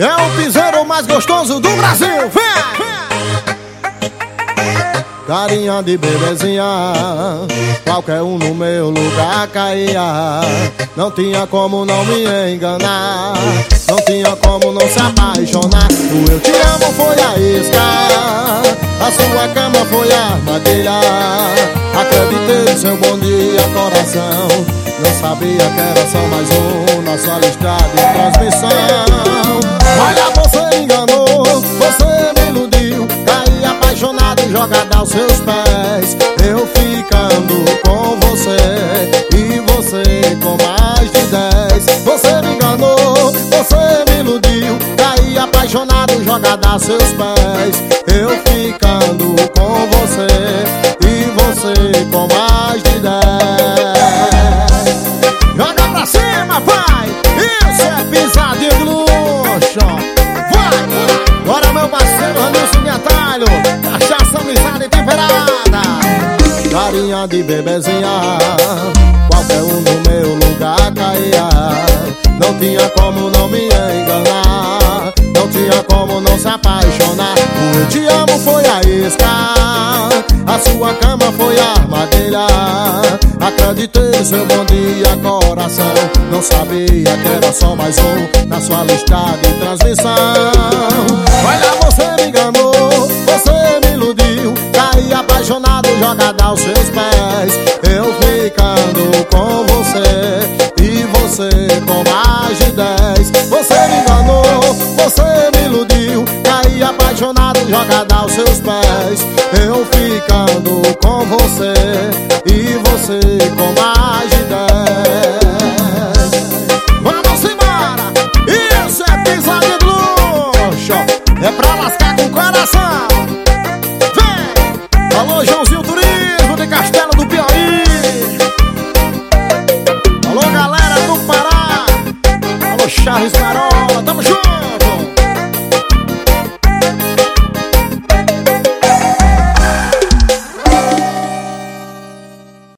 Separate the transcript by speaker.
Speaker 1: É o piseiro mais gostoso do Brasil. Vem! Carinha de bebezinha, qualquer um no meu lugar caía. Não tinha como não me enganar, não tinha como não se apaixonar. O eu te amo foi a isca, a sua cama foi a armadilha. Acreditei no seu bom dia, coração. Não sabia que era só mais um na sua lista de transmissão. Jogada aos seus pés. Eu ficando com você e você com mais de dez. Você me enganou, você me iludiu. Caí apaixonado, jogada aos seus pés. Eu ficando com você e você com mais Carinha de bebezinha, qualquer um no meu lugar caía. Não tinha como não me enganar, não tinha como não se apaixonar. O eu te amo foi a isca, a sua cama foi a armadilha. Acreditei seu bom dia, coração. Não sabia que era só mais um na sua lista de transmissão. Olha, você me enganou, aos seus pés. Eu ficando com você e você com mais de dez. Você me enganou, você me iludiu. Caí apaixonado, jogada aos seus pés. Eu ficando com você e você com mais de dez. Vamos embora! Isso é pisadinha de! É pra lascar com o coração! Vem! Alô, Joãozinho Tamo junto!